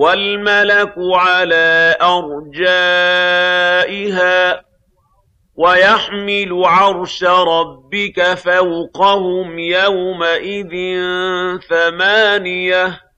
وَالْمَلَكُ عَلَىٰ أَرْجَائِهَا ۚ وَيَحْمِلُ عَرْشَ رَبِّكَ فَوْقَهُمْ يَوْمَئِذٍ ثَمَانِيَةٌ